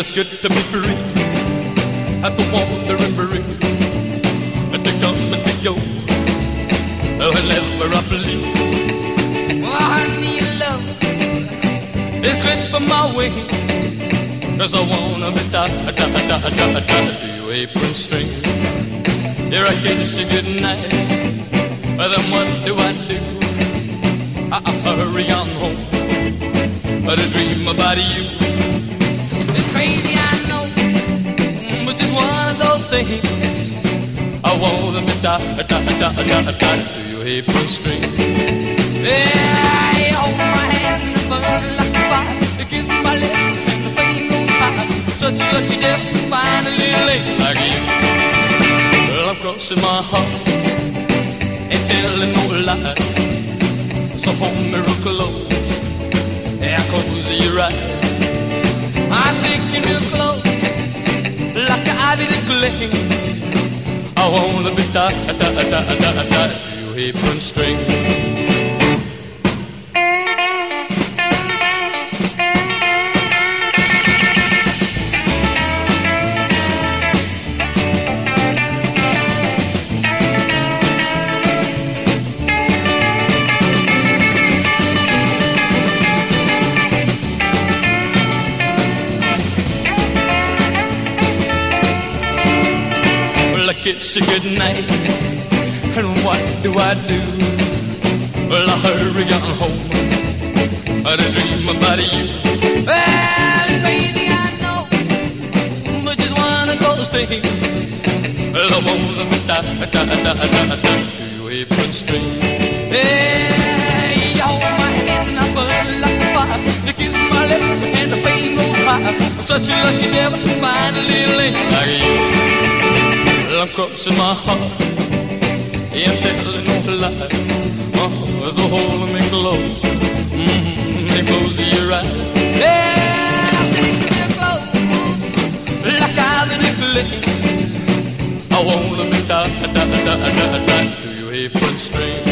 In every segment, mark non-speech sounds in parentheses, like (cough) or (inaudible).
it's good to be free. At the wandering breeze. And to come and to go. Whenever I please. Oh, honey, your love is clipping my way. Cause I wanna be da da da da da da to your apron string. Here I kiss you goodnight. But then what do I do? I, I hurry on home. But I dream about you. Things. I wanna be da da da da da to your apron string. Yeah, you hold my hand and burn like a fire. You kiss my lips and the flame goes high. Such a lucky devil to find a little lady like you. Well, I'm crossing my heart and telling no lie. So hold me real close. Yeah, close your eyes. I'm sticking real close, ivy to cling. I wanna be da to your apron string. Kiss you goodnight, and what do I do? Well, I hurry on home, I dream about you. Well, it's crazy, I know, but just one of those things. Well, I be da da da da da da to your apron string. Yeah, you hold my hand, I burn like a fire. You kiss my lips, and the flame goes high. I'm such a lucky devil to find a little lady like you. Well, I'm crossing my heart, ain't telling no lie. Oh, so hold me close, mm-hmm, and close your eyes. Yeah, I'm taking you close, like I've been nickeling. I wanna be da da da da da to your apron string.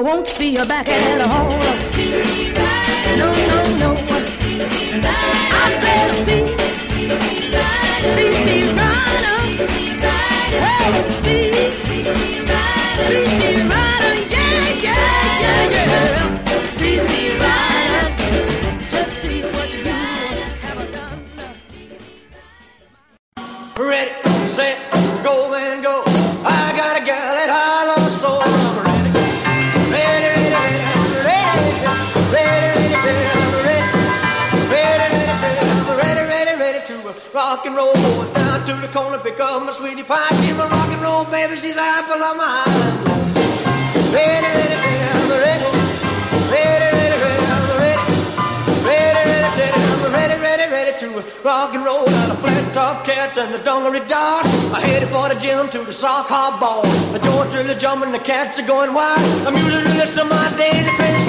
I won't be a back at all. No, no, no. I said, see, see, see, rider. Well, rock and the dungaree dog. I headed for the gym to the sock hop ball. The joints really jumping, the cats are going wild. The music really some my day, the crazy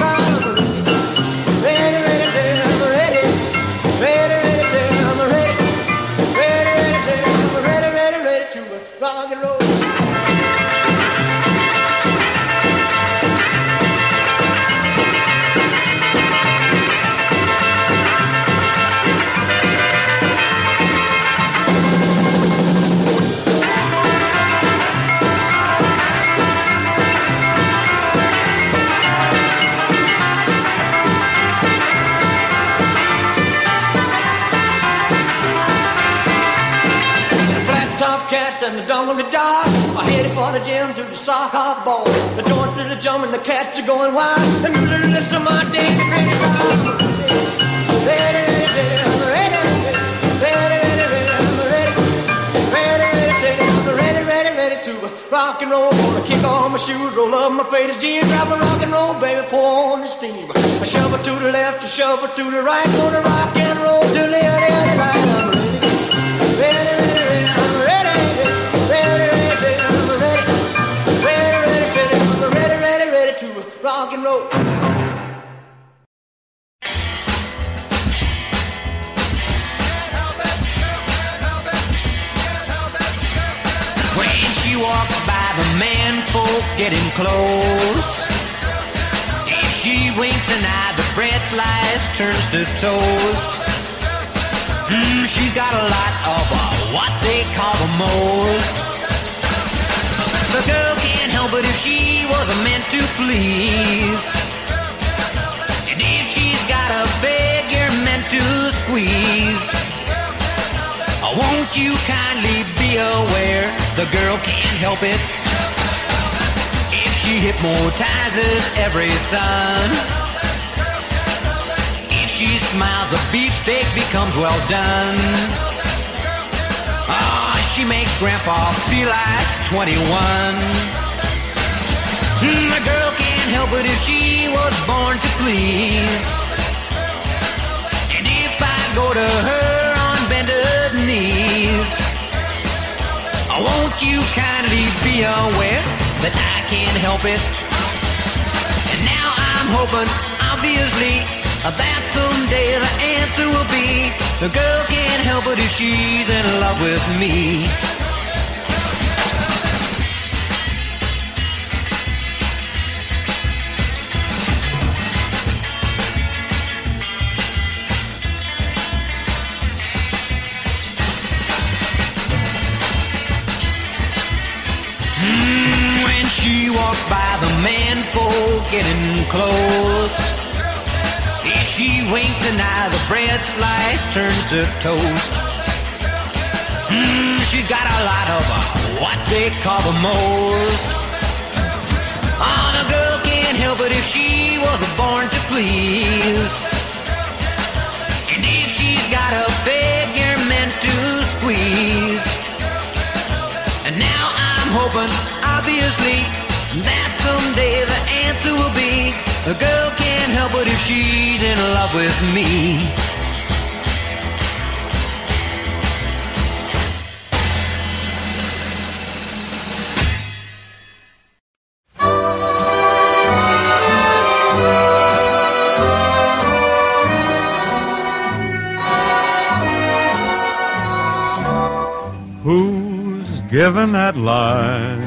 cats the dog are headed for the gym to the hop ball. The joints to the jump and the cats are going wild. The music listen to my the crazy crowd. Ready, ready, ready, rock and roll. Gonna kick on my shoes, roll up my faded jeans, grab a rock and roll, baby, pour on the steam. A shovel to the left, a shovel to the right, gonna rock and roll till the end of the night. Getting close. If she winks an eye, the bread slice turns to toast. Mm, she's got a lot of uh, what they call the most. The girl can't help it if she wasn't meant to please. And if she's got a beg, you're meant to squeeze. Oh, won't you kindly be aware the girl can't help it she hypnotizes every son. If she smiles, the beefsteak becomes well done. Ah, she makes Grandpa feel like 21. Mm, The girl can't help it if she was born to please. And if I go to her on bended knees, oh, won't you kindly be aware that I can't help it? And now I'm hoping, obviously, that someday the answer will be the girl can't help it if she's in love with me. By the man folk getting close. If she winks an eye, the bread slice turns to toast. Mm, she's got a lot of uh, what they call the most. Oh, the girl can't help it if she was born to please. And if she's got a figure meant to squeeze. And now I'm hoping, obviously, that someday the answer will be a girl can't help it if she's in love with me. Who's given that line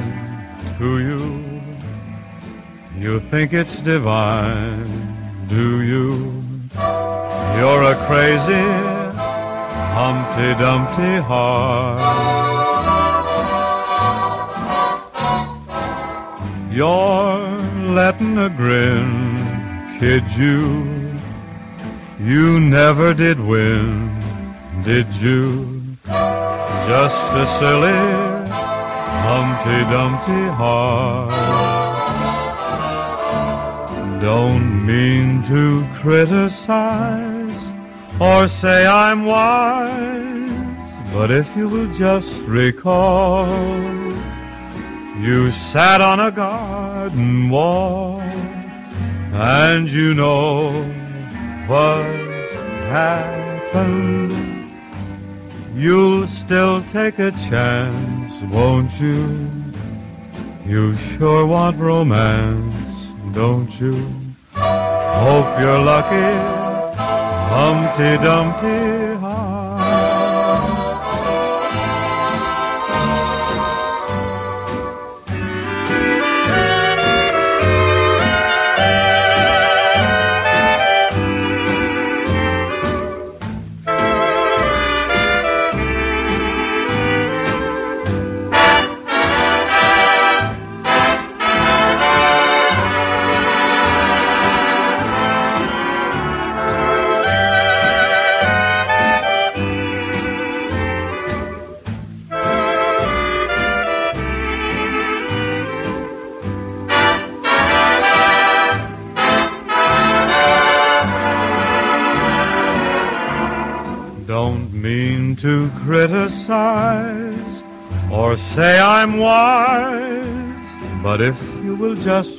to you? You think it's divine, do you? You're a crazy Humpty Dumpty heart. You're letting a grin kid you. You never did win, did you? Just a silly Humpty Dumpty heart. Don't mean to criticize or say I'm wise. But if you will just recall, you sat on a garden wall, and you know what happened. You'll still take a chance, won't you? You sure want romance, don't you? Hope you're lucky, Humpty Dumpty.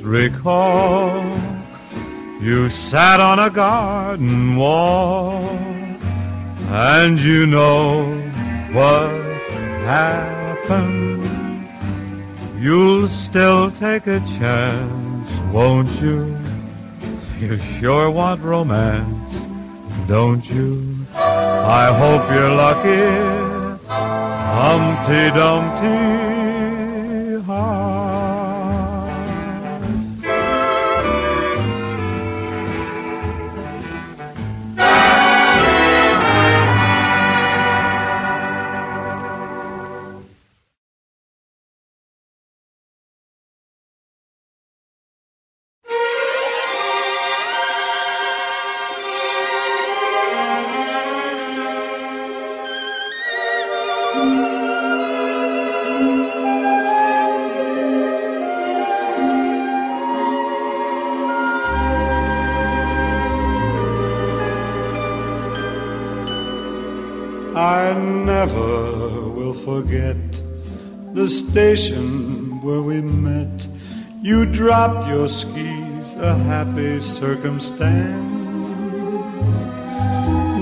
Recall, you sat on a garden wall, and you know what happened. You'll still take a chance, won't you? You sure want romance, don't you? I hope you're lucky, Humpty Dumpty. Station where we met. You dropped your skis, a happy circumstance.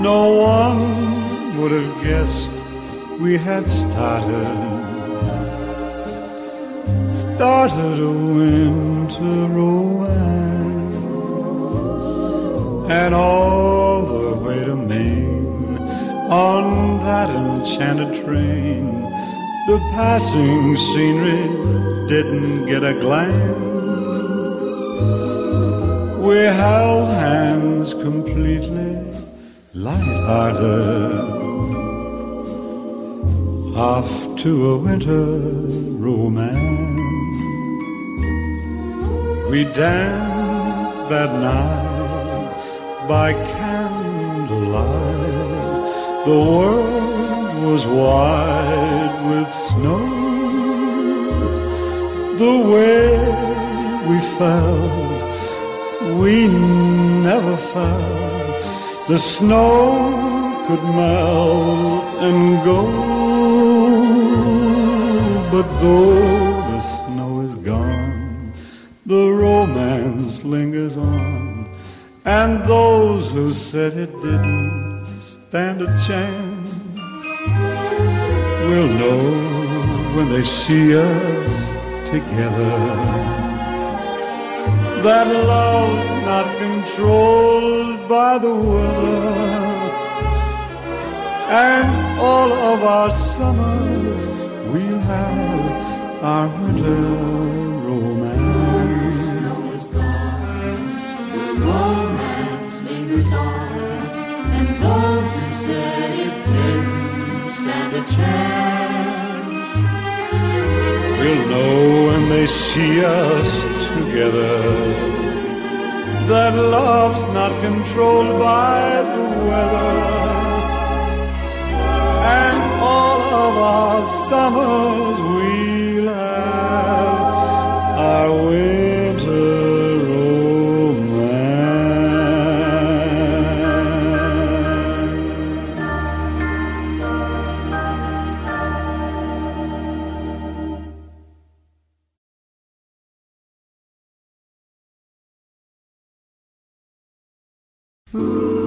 No one would have guessed we had started, started a winter romance. And all the way to Maine on that enchanted train the passing scenery didn't get a glance. We held hands completely light-hearted off to a winter romance. We danced that night by candlelight. The world was wide with snow. The way we fell we never fell The snow could melt and go. But though the snow is gone, the romance lingers on. And those who said it didn't stand a chance will know when they see us together. That love's not controlled by the weather and all of our summers we'll have our winter a chance. We'll know when they see us together that love's not controlled by the weather. And all of our summers we'll have our winter. Ooh.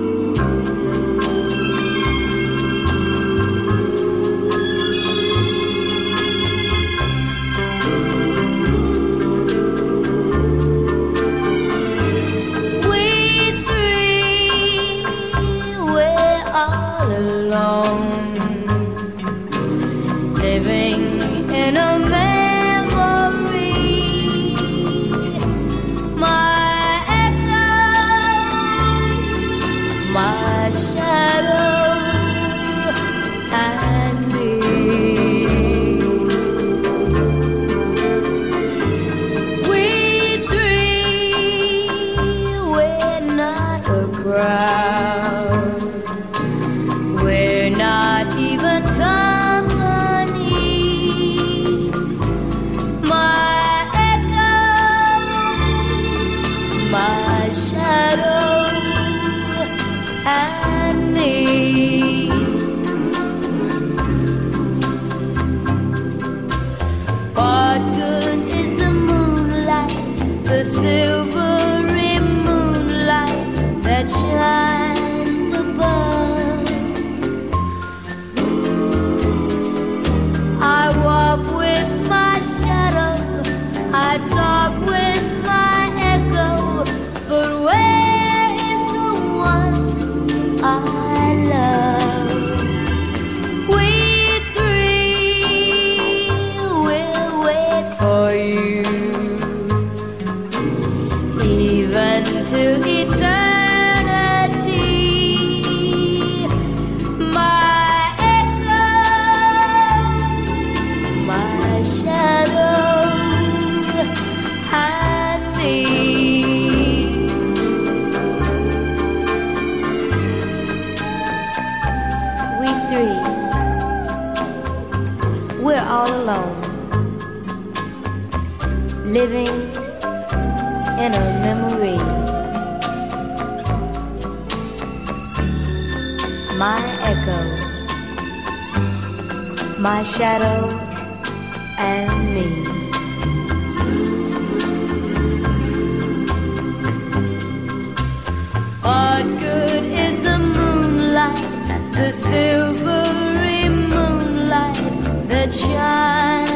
living in a memory. My echo, my shadow, and me. What good is the moonlight, the silvery moonlight that shines?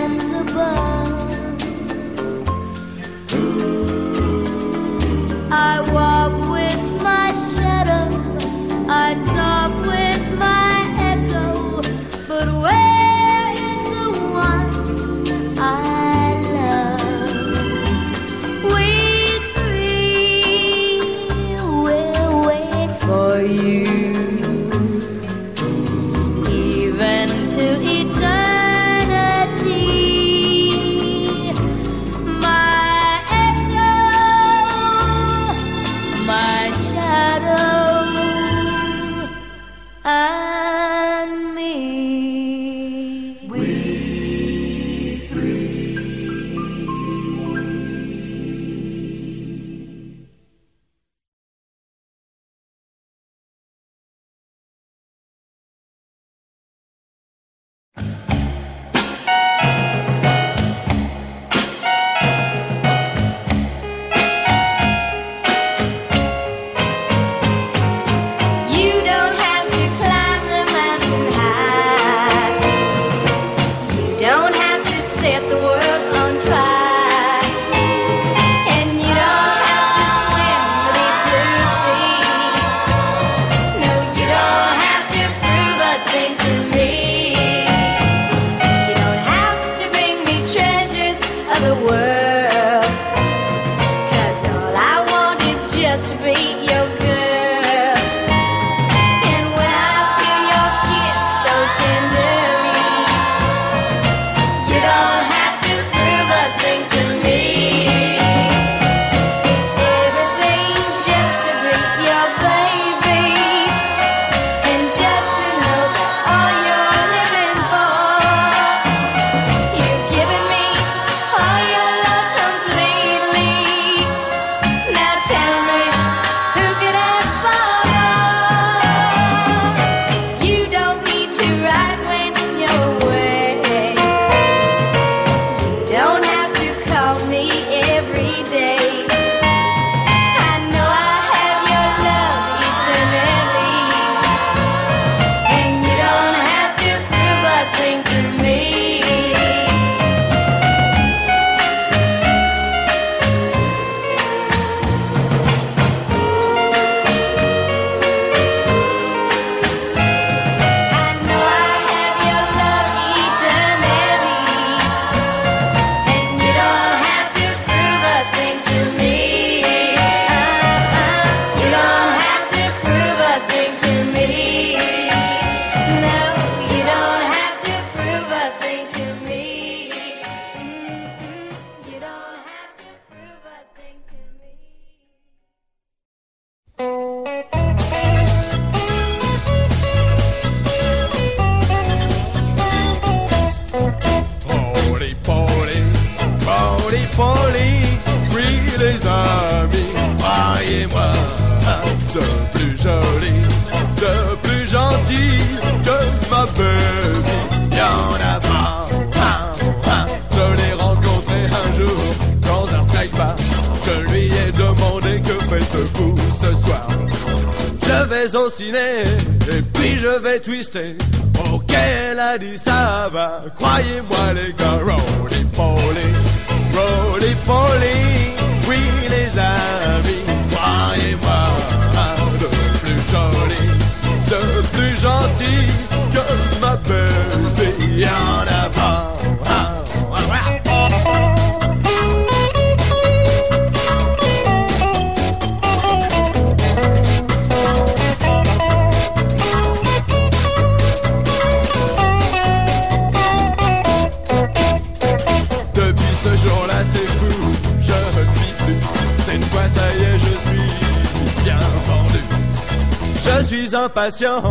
impatient.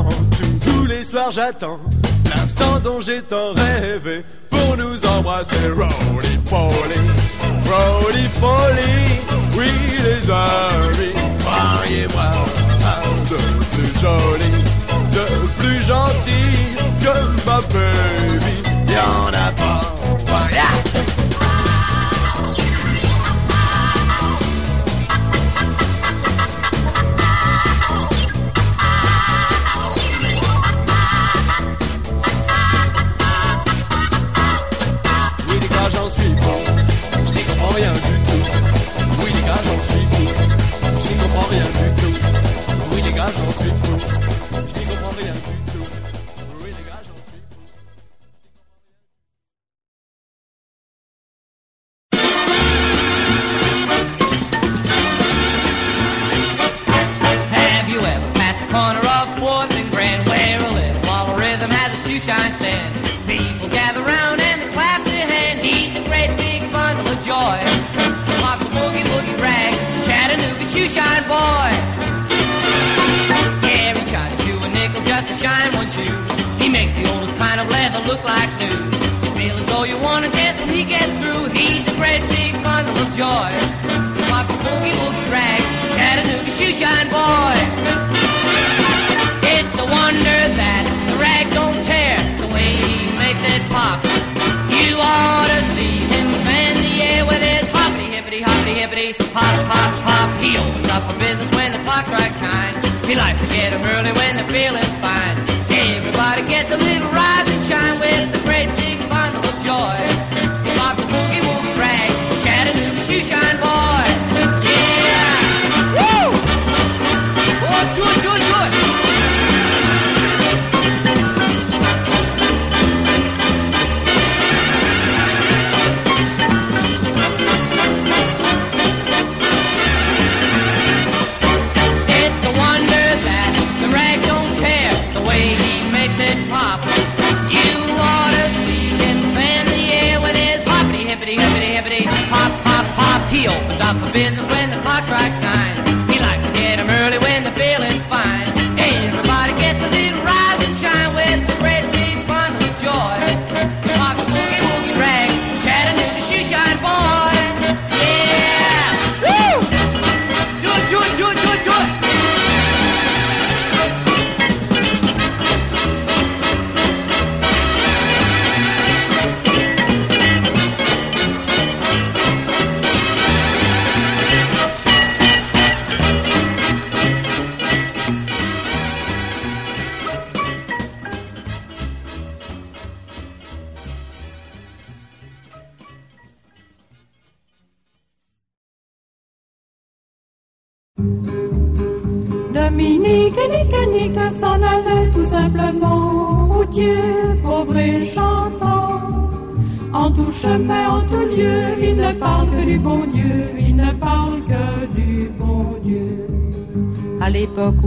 Tous les soirs j'attends l'instant dont j'ai tant rêvé pour nous embrasser. Rolly poly, roly poly, oui les amis, croyez-moi, de plus joli, de plus gentil que ma baby, y en a pas.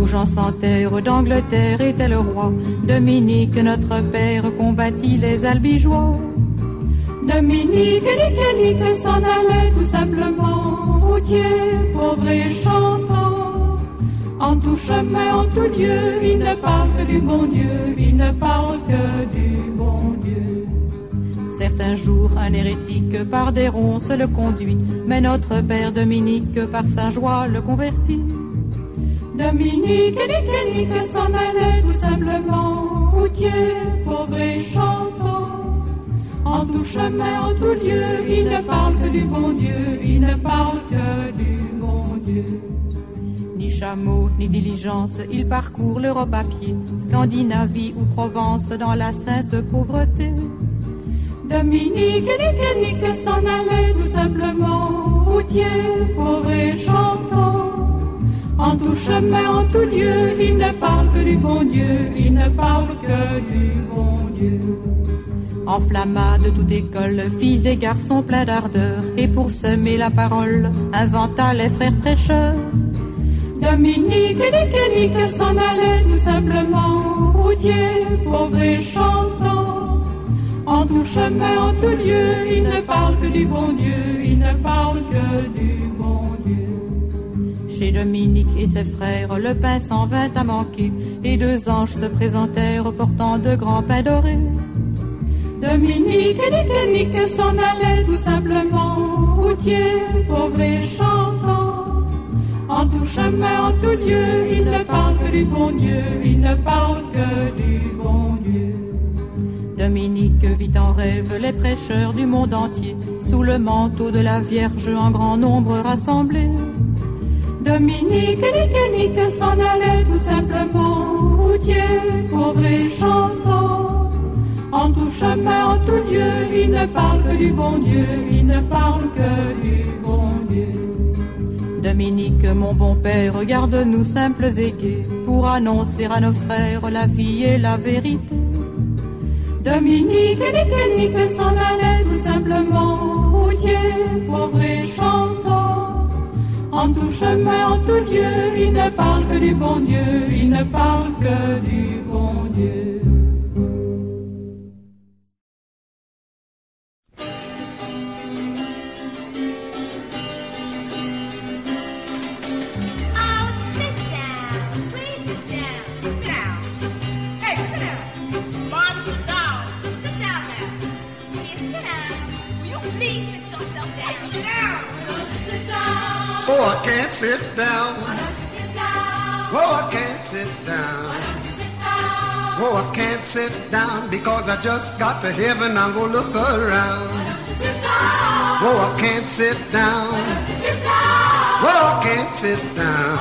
Jean Santerre d'Angleterre était le roi. Dominique, notre père, combattit les albigeois. Dominique et Nicanique s'en allaient tout simplement, routiers, pauvres et chantants. En tout chemin, en tout lieu, ils ne parlent que du bon Dieu, ils ne parlent que du bon Dieu. Certains jours, un hérétique par des ronces le conduit, mais notre père Dominique par sa joie le convertit. Dominique et Nick s'en allaient tout simplement, routier, pauvre et chantant. En tout chemin, en tout lieu, il ne parle que du bon Dieu, il ne parle que du bon Dieu. Ni chameau, ni diligence, il parcourt l'Europe à pied, Scandinavie ou Provence dans la sainte pauvreté. Dominique et Nick s'en allaient tout simplement, routier, pauvre et chantant. En tout chemin, en tout lieu, il ne parle que du bon Dieu, il ne parle que du bon Dieu. Enflamma de toute école, filles et garçons pleins d'ardeur, et pour semer la parole, inventa les frères prêcheurs. Dominique et Nique s'en allait tout simplement, routier, pauvre et chantant. En tout chemin, en tout lieu, il ne parle que du bon Dieu, il ne parle que du bon Dieu. Chez Dominique et ses frères, le pain s'en vint à manquer, et deux anges se présentèrent portant de grands pains dorés. Dominique et Nique s'en allait tout simplement, routier, pauvre et chantant. En tout chemin, en tout lieu, il ne parle que du bon Dieu, il ne parle que du bon Dieu. Dominique vit en rêve les prêcheurs du monde entier, sous le manteau de la Vierge en grand nombre rassemblés. Dominique et Nique s'en allait tout simplement, routier, pauvre et chantant. En tout chemin, en tout lieu, il ne parle que du bon Dieu, il ne parle que du bon Dieu. Dominique, mon bon père, regarde-nous simples et gais, pour annoncer à nos frères la vie et la vérité. Dominique et Nique s'en allait tout simplement, routier, pauvre et chantant. En tout chemin, en tout lieu, il ne parle que du bon Dieu, il ne parle que du bon Dieu. Sit down. Oh, I can't sit down. Oh, I can't sit down because I just got to heaven. I'm gonna look around. Oh, I can't sit down. Oh, I can't. Sit down.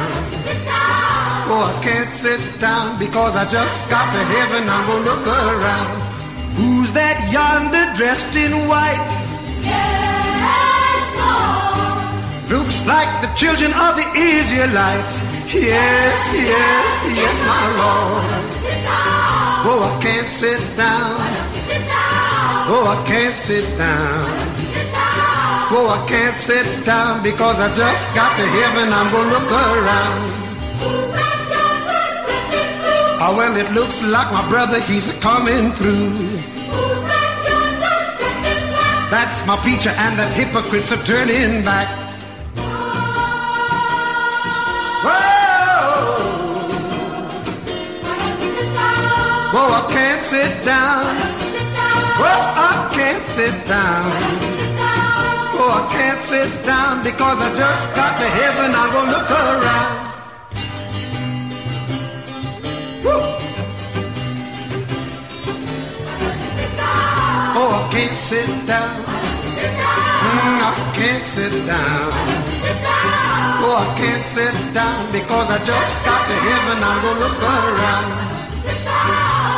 Oh, I can't sit down because I just got to heaven. I'm gonna look around. Who's that yonder dressed in white? Like the children of the Israelites. Yes, yes, yes, my Lord. Oh, I can't sit down. Oh, I can't sit down. Oh, I can't sit down because I just got to heaven. I'm gonna look around. Oh, well, it looks like my brother, he's coming through. That's my preacher, and the hypocrites are turning back. Oh, I can't sit down. Oh, I can't sit down. Oh, I can't sit down because I just got to heaven. I'm look around. Woo! Oh, I can't sit down. Mm, I can't sit down. Oh, I can't sit down because I just got to heaven. I'm look around.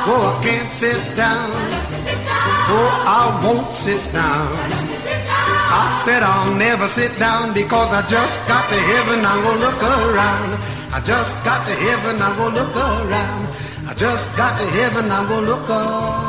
Oh, I can't sit down. Oh, I won't sit down. I said I'll never sit down because I just got to heaven. I'm gonna look around. I just got to heaven. I'm gonna look around. I just got to heaven. I'm gonna look around.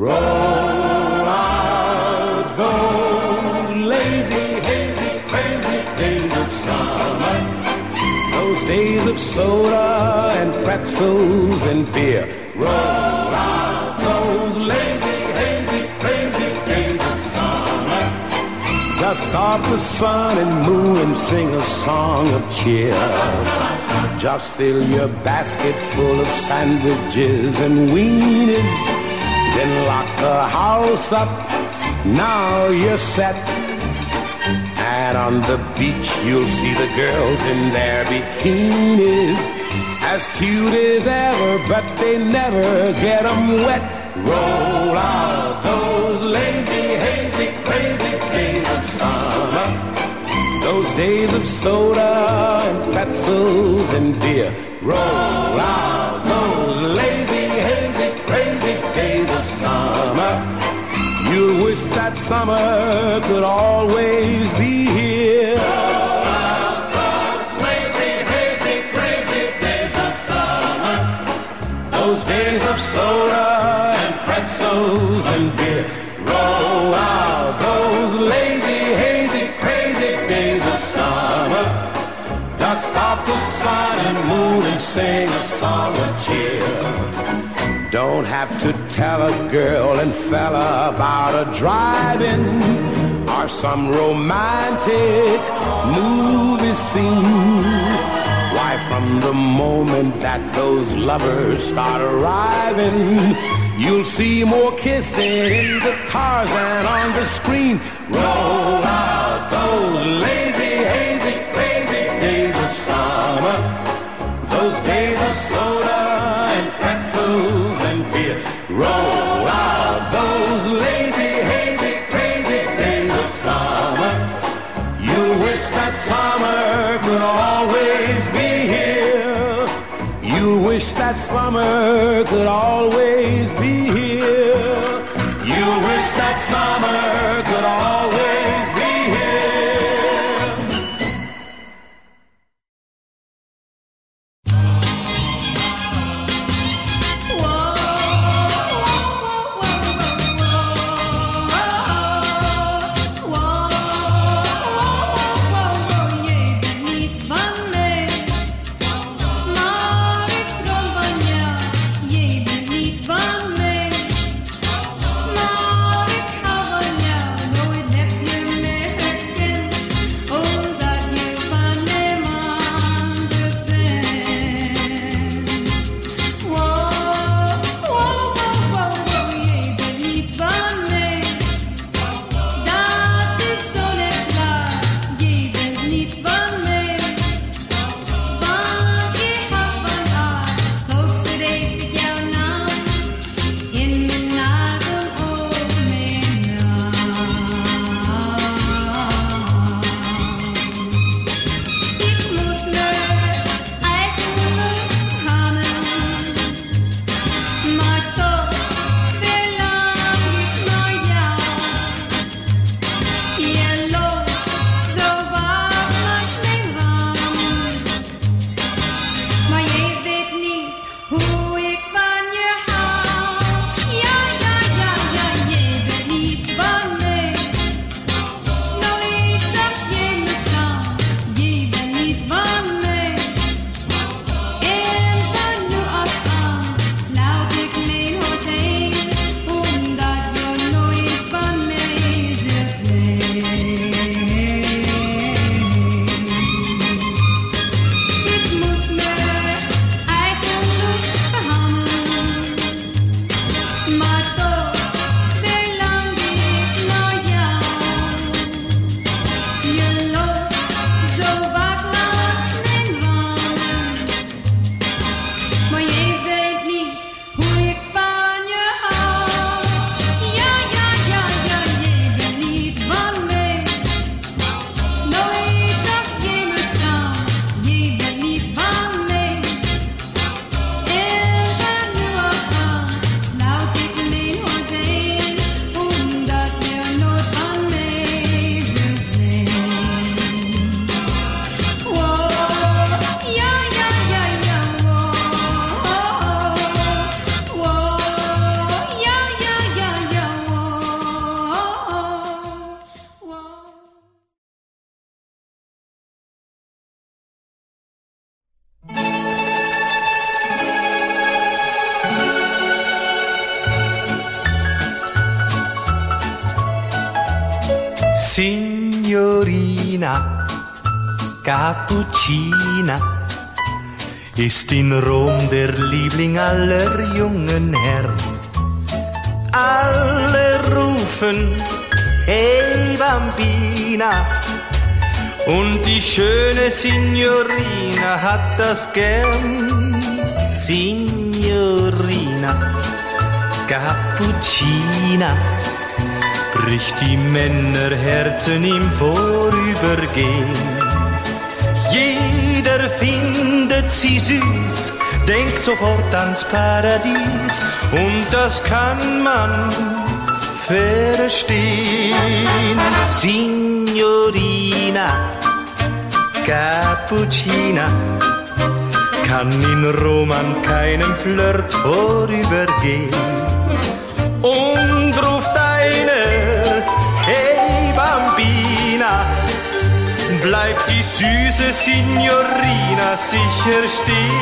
Roll out those lazy, hazy, crazy days of summer. Those days of soda and pretzels and beer. Roll out those lazy, hazy, crazy days of summer. Dust off the sun and moon and sing a song of cheer. Just fill your basket full of sandwiches and weenies. Then lock the house up. Now you're set. And on the beach you'll see the girls in their bikinis. As cute as ever, but they never get 'em wet. Roll out those lazy, hazy, crazy days of summer. Those days of soda and pretzels and beer. Roll out that summer could always be here. Lazy, hazy, crazy days of summer. Those days of soda and pretzels and beer. Roll out those lazy, hazy, crazy days of summer. Dust off the sun and moon and sing a song of cheer. Don't have to tell a girl and fella about a drive-in or some romantic movie scene. Why, from the moment that those lovers start arriving, you'll see more kissing in the cars and on the screen. Roll out those lazy, hazy, crazy days of summer. Those days of soda Roll out those lazy, hazy, crazy days of summer. You wish that summer could always be here. You wish that summer could always be here. You wish that summer could always Hello, so Cappuccina ist in Rom der Liebling aller jungen Herren. Alle rufen, hey Bambina, Und die schöne Signorina hat das gern. Signorina Cappuccina bricht die Männerherzen im Vorübergehen. Sie süß, denkt sofort ans Paradies und das kann man verstehen. Signorina Cappuccina kann in Rom an keinem Flirt vorübergehen. Und ruft einer, bleibt die süße Signorina sicher stehen.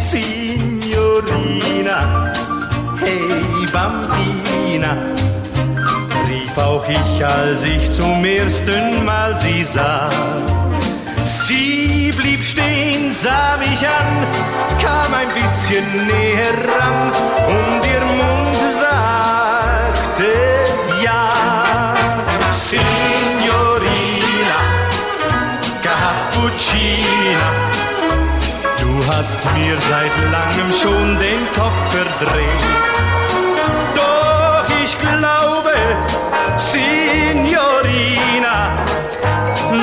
Signorina, hey Bambina, rief auch ich, als ich zum ersten Mal sie sah. Sie blieb stehen, sah mich an, kam ein bisschen näher ran und ihr Mund hast mir seit langem schon den Kopf verdreht. Doch ich glaube, Signorina,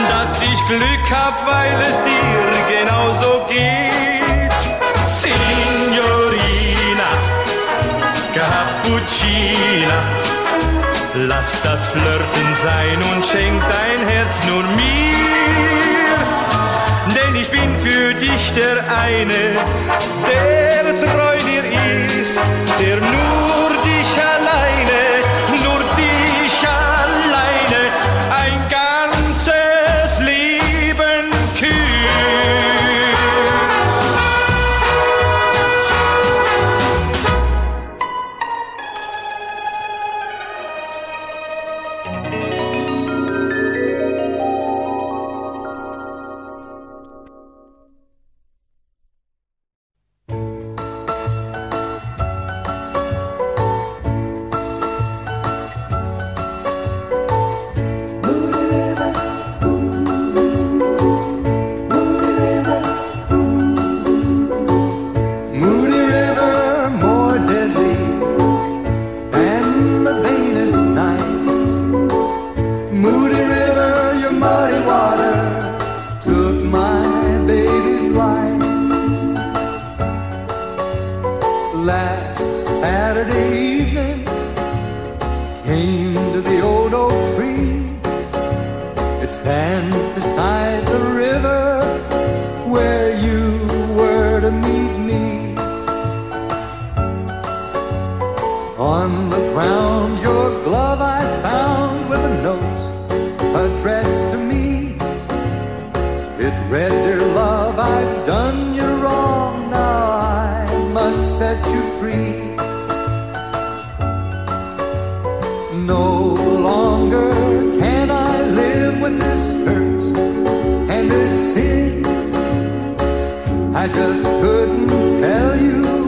dass ich Glück hab, weil es dir genauso geht. Signorina, Cappuccina, lass das Flirten sein und schenk dein Herz nur mir. Der eine, der treu dir ist, der nur free. No longer can I live with this hurt and this sin. I just couldn't tell you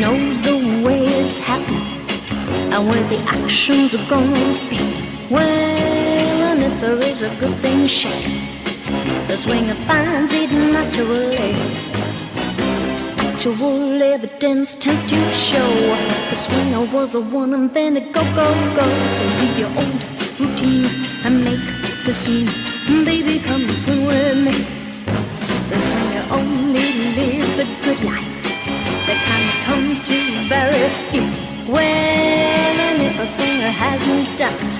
knows the way it's happening and where the actions are gonna be. Well, and if there is a good thing shaking, the swinger finds it naturally. Actual evidence tends to show the swinger was a one and then a go go go. So leave your old routine and make the scene. Baby, come and swing with me. The that comes to. Well, and if a swinger hasn't it,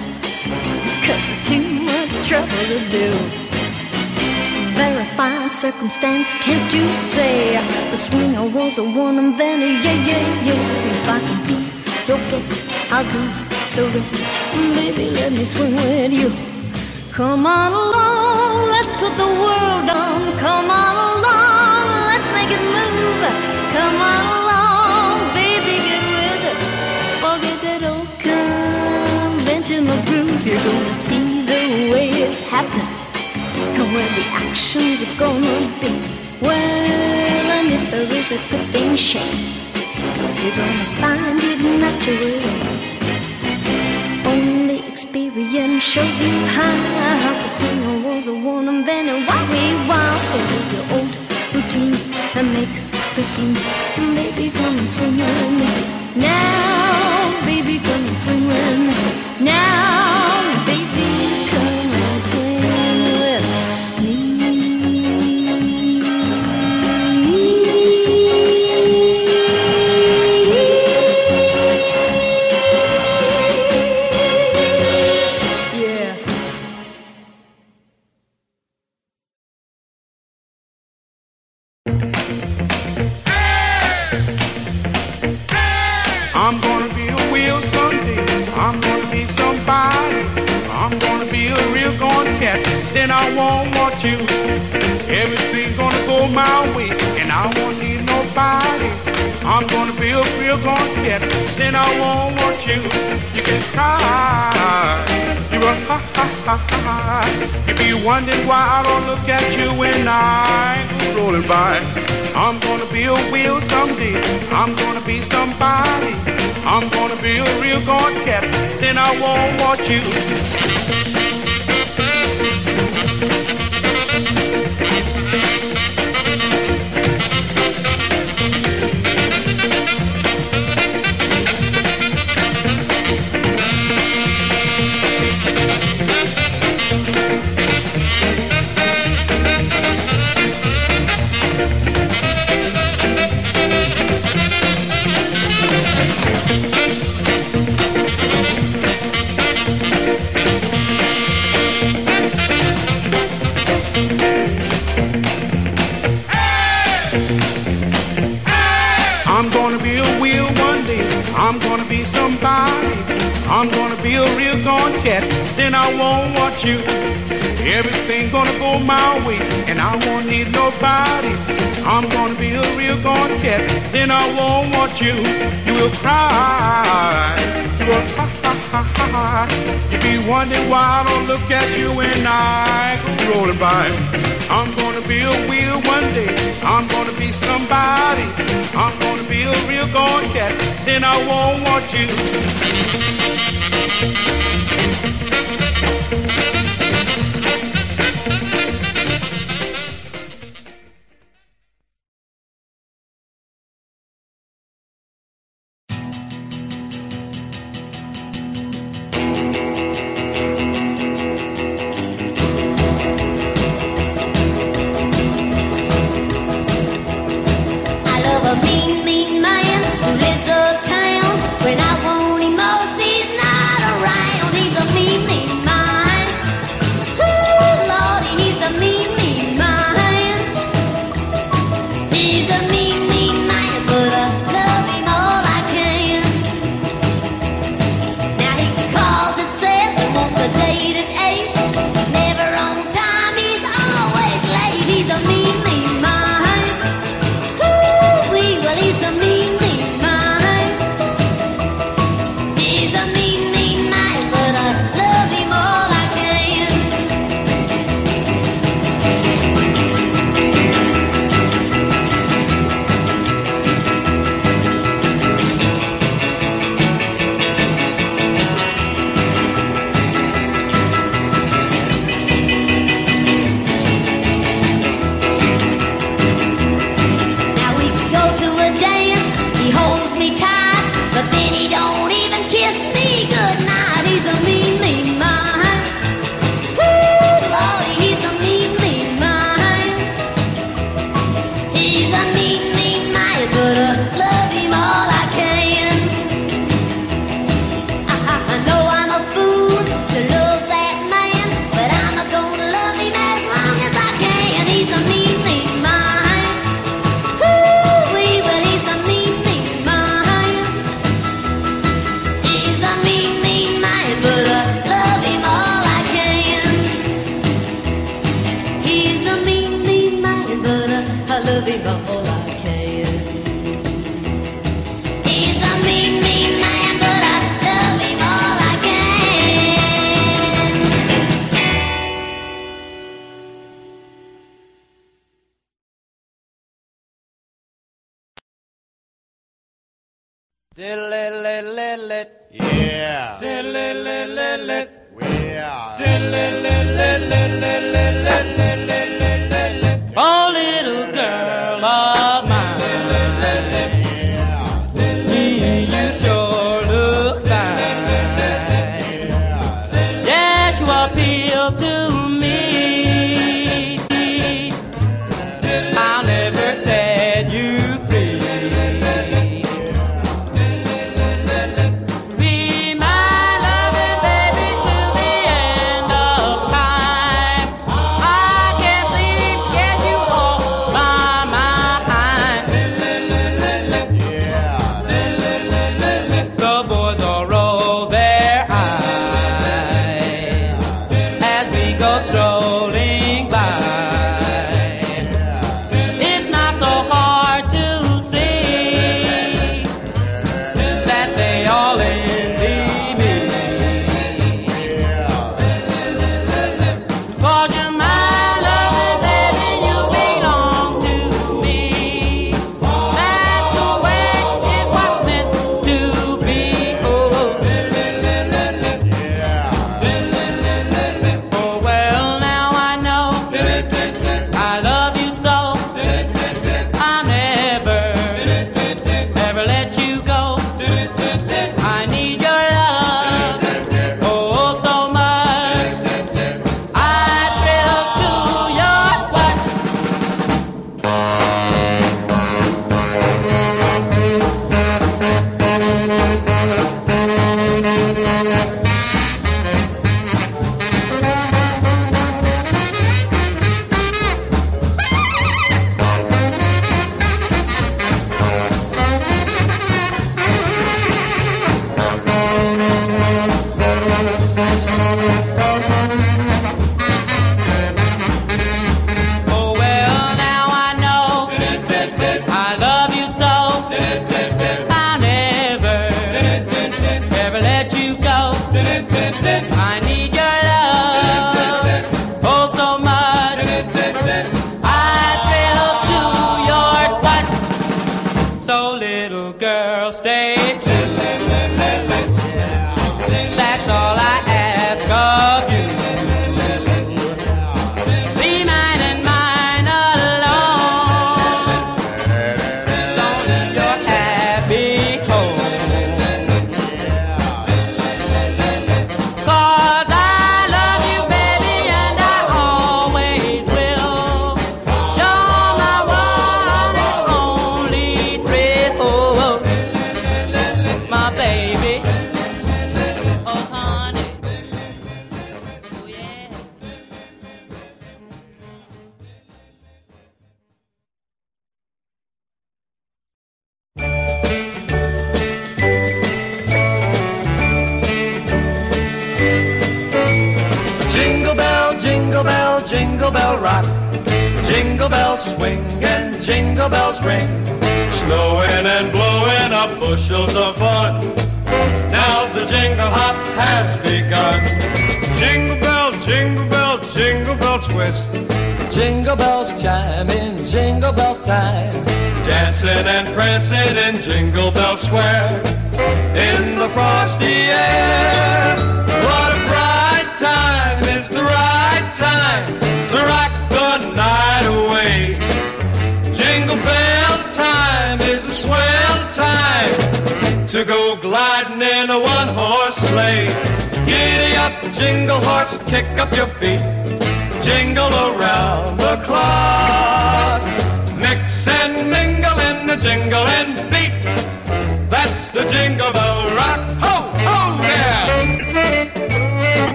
it's 'cause too much trouble to do. Verified circumstance tends to say the swinger was a one and then a yeah, yeah, yeah. If I can be your guest, I'll do the rest. Baby, let me swing with you. Come on along, let's put the world on. Come on gonna see the way it's happening and where the actions are gonna be. Well, and if there is a good thing shaking, you're gonna find it naturally. Only experience shows you how the swinger was a one and then a why we want leave your old routine and make the scene. Baby, come and swing with me now. Baby, come and swing with me now. head, then I won't want you. You can cry. You will ha ha ha ha. You be wondering why I don't look at you when I'm rolling by. I'm gonna be a wheel someday. I'm gonna be somebody. I'm gonna be a real gone cat. Then I won't want you. I won't want you. Everything gonna go my way, and I won't need nobody. I'm gonna be a real gone cat, then I won't want you. You will cry, you will cry. You'll be wondering why I don't look at you when I go rolling by. I'm gonna be a wheel one day. I'm gonna be somebody. I'm gonna be a real gone cat, then I won't want you thank you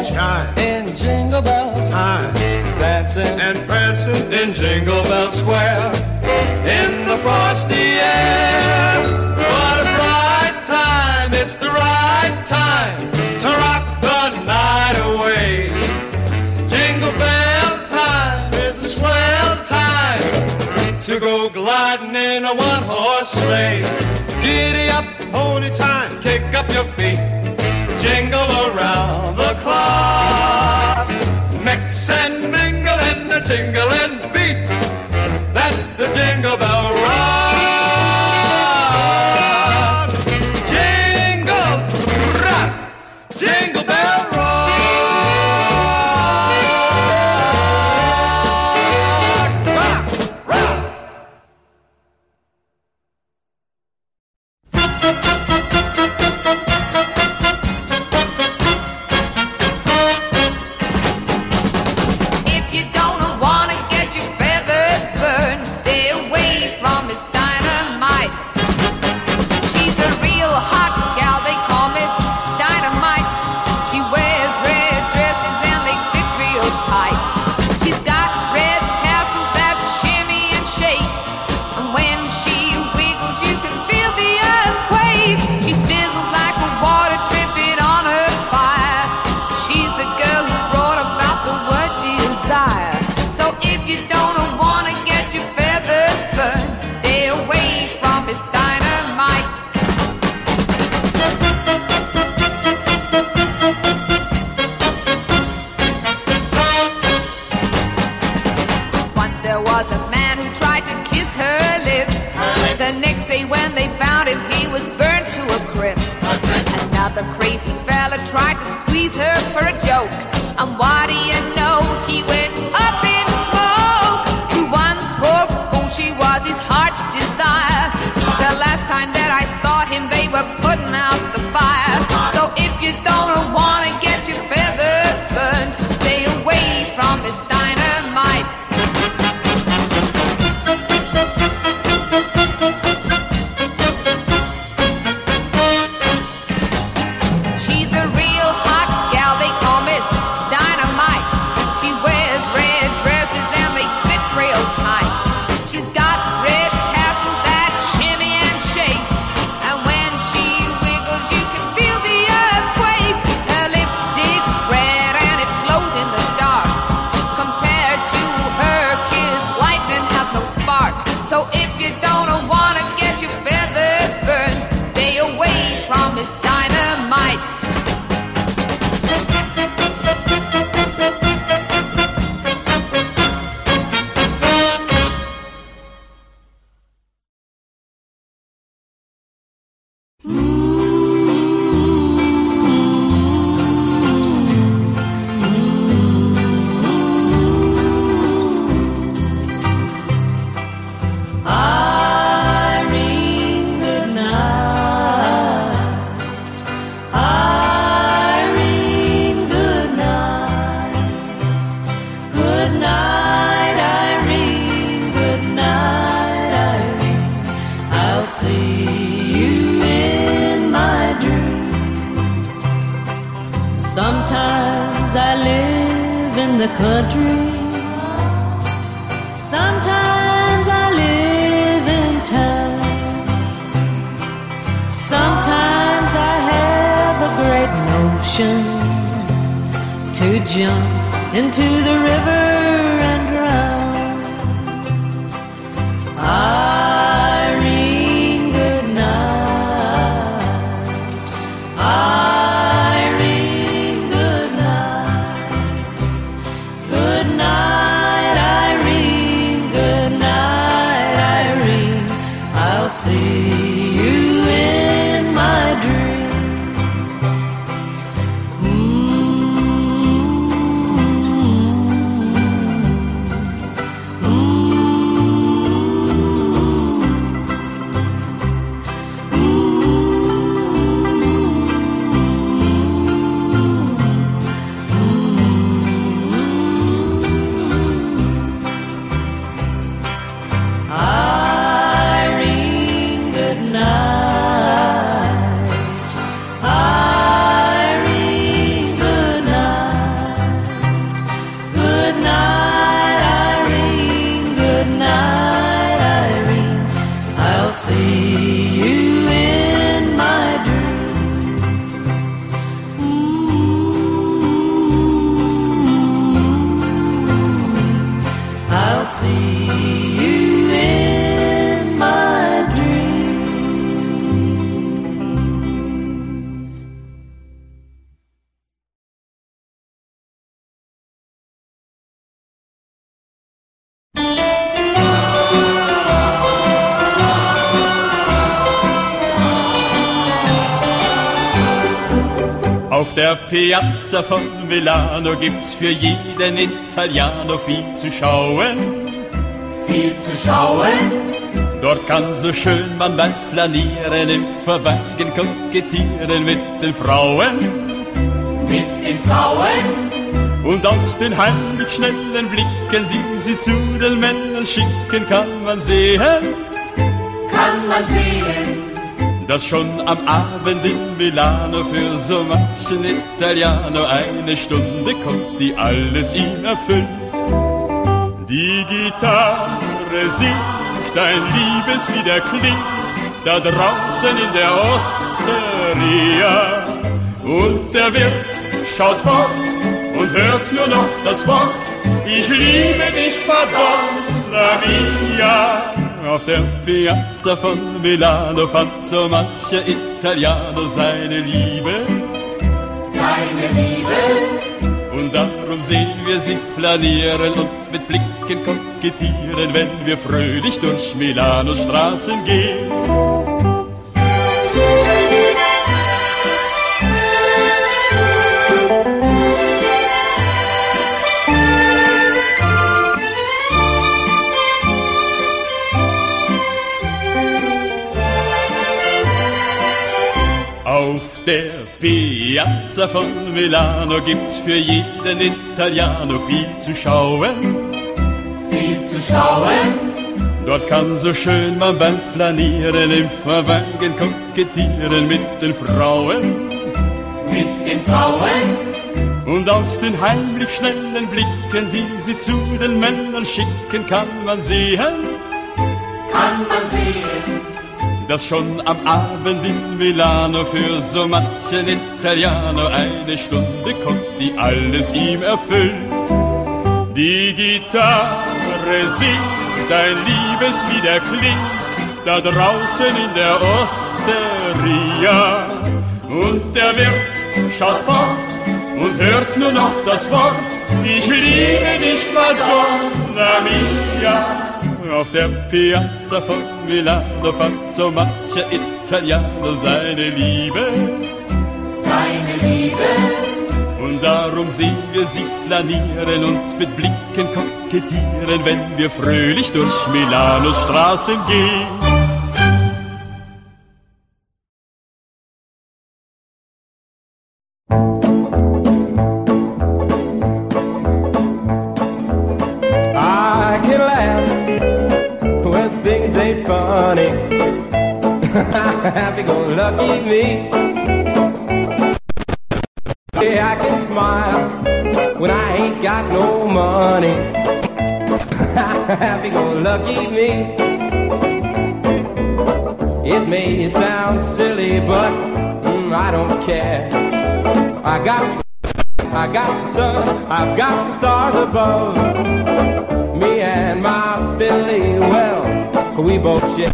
bells chime in Jingle Bell time. Dancing and prancing in Jingle Bell Square in the frosty air. What a bright time! It's the right time to rock the night away. Jingle Bell time is a swell time to go gliding in a one-horse sleigh. Giddy up, pony time! Kick up your feet. Piazza von Milano gibt's für jeden Italiano viel zu schauen. Viel zu schauen. Dort kann so schön man beim Flanieren im Verwagen kokettieren mit den Frauen. Mit den Frauen. Und aus den heimlich schnellen Blicken, die sie zu den Männern schicken, kann man sehen, Kann man sehen. Dass schon am Abend in Milano für so manchen Italiano eine Stunde kommt, die alles ihm erfüllt. Die Gitarre singt ein Liebeslieder klingt da draußen in der Osteria und der Wirt schaut fort und hört nur noch das Wort Ich liebe dich, Madonna mia auf der Piazza von Milano fand so mancher Italiano seine Liebe. Seine Liebe. Und darum sehen wir sie flanieren und mit Blicken kokettieren, wenn wir fröhlich durch Milanos Straßen gehen. Piazza von Milano gibt's für jeden Italiano viel zu schauen. Viel zu schauen. Dort kann so schön man beim Flanieren im Verwagen kokettieren mit den Frauen. Mit den Frauen. Und aus den heimlich schnellen Blicken, die sie zu den Männern schicken, kann man sehen, Kann man sehen. Dass schon am Abend in Milano für so manchen Italiano eine Stunde kommt, die alles ihm erfüllt. Die Gitarre singt, ein Liebeslieder klingt, da draußen in der Osteria. Und der Wirt schaut fort und hört nur noch das Wort, ich liebe dich, Madonna mia. Auf der Piazza von Milano fand so mancher Italiano seine Liebe. Seine Liebe. Und darum sehen wir sie flanieren und mit Blicken kokettieren, wenn wir fröhlich durch Milanos Straßen gehen. Smile when I ain't got no money. (laughs) Happy go lucky me. It may sound silly, but mm, I don't care. I got, I got the sun, I've got the stars above. Me and my Billy, well, we both share.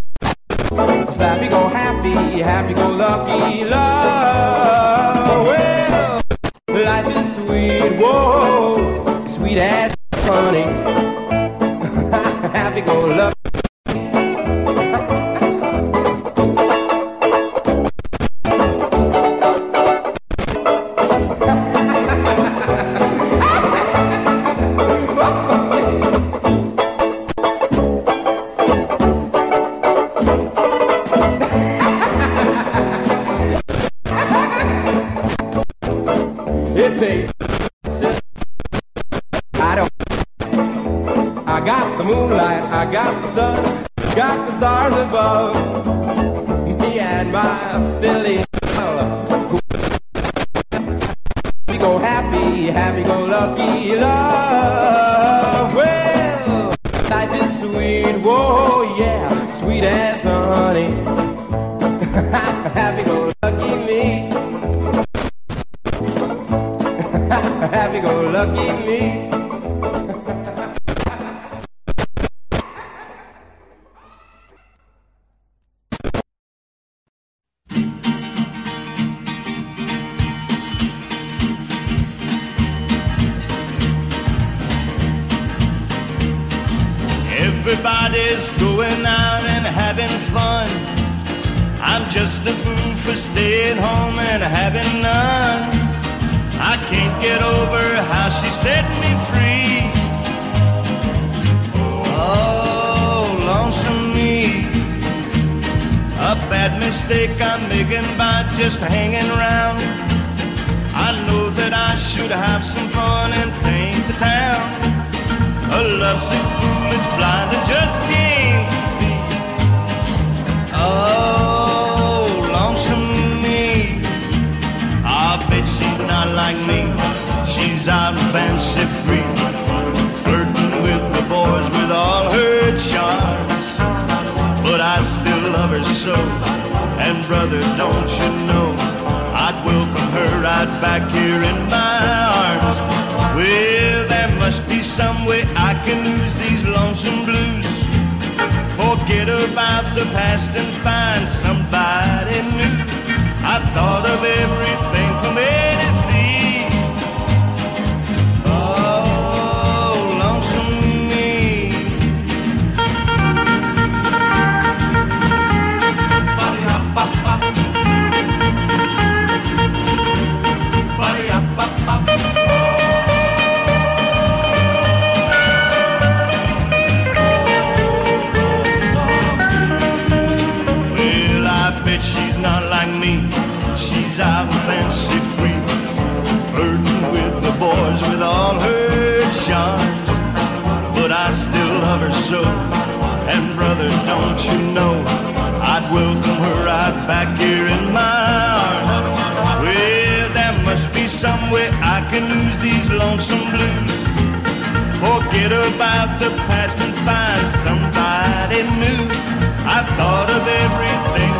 Happy go happy, happy go lucky love. Life is sweet, whoa, sweet as honey. (laughs) happy go lucky. Don't you know, I'd welcome her right back here in my arms. Well, there must be some way I can lose these lonesome blues. Forget about the past and find somebody new. I've thought of everything And brother, don't you know, I'd welcome her right back here in my arms. Well, there must be some way I can lose these lonesome blues. Forget about the past and find somebody new. I've thought of everything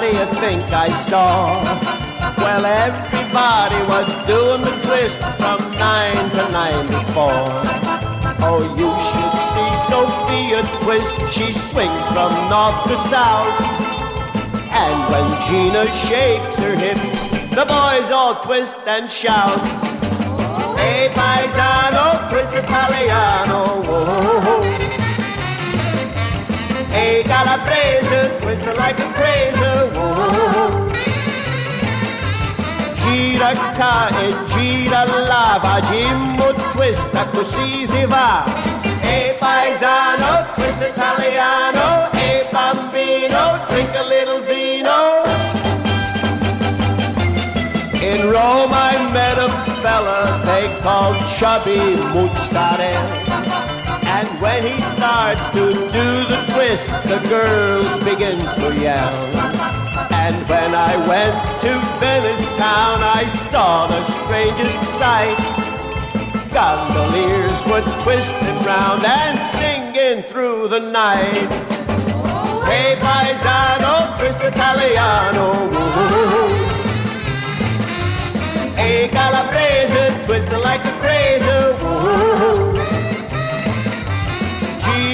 what do you think I saw? Well, everybody was doing the twist from 9 to 94. Oh, you should see Sophia twist. She swings from north to south. And when Gina shakes her hips, the boys all twist and shout. Hey, paisano, twist Italiano. Whoa. Hey, twist it like a crazy. Whoa. Gira qua e gira là, va Jimmo twista, così si va. E paesano, twist italiano, e bambino, drink a little vino. In Rome I met a fella they called Chubby Mozzarella. And when he starts to do the twist, the girls begin to yell. And when I went to Venice town, I saw the strangest sight. Gondoliers were twisting round and singing through the night. Hey, paisano, twist Italiano. Hey, calabrese, twist like a crazy.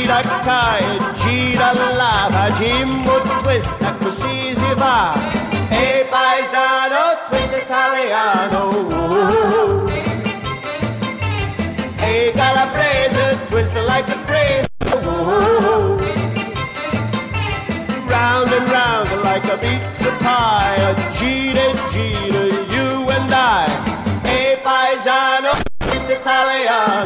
Gira qua e gira là, va Jimmo twista, così si va. E paesano, twist italiano. Calabrese, twist like a crazy. Round and round like a pizza pie, a gira, gira, you and I. E paesano, twist italiano.